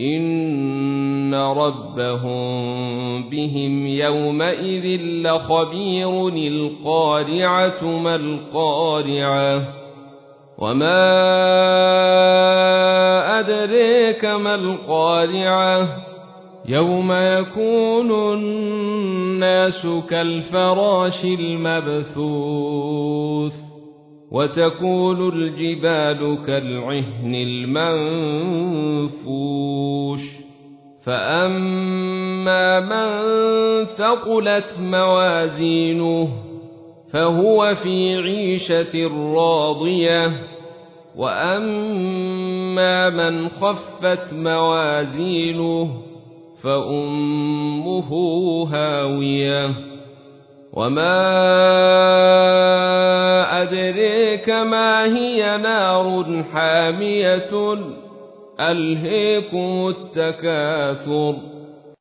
إن ربهم بهم يومئذ لخبير القارعة ما القارعة وما أدريك ما القارعة يوم يكون الناس كالفراش المبثوث وتكون الجبال كالعهن المنفوش فأما من ثقلت موازينه فهو في عيشة راضية وأما من خفت موازينه فأمه هاوية وما أدريك ما هي نار حامية ألهيكم التكاثر.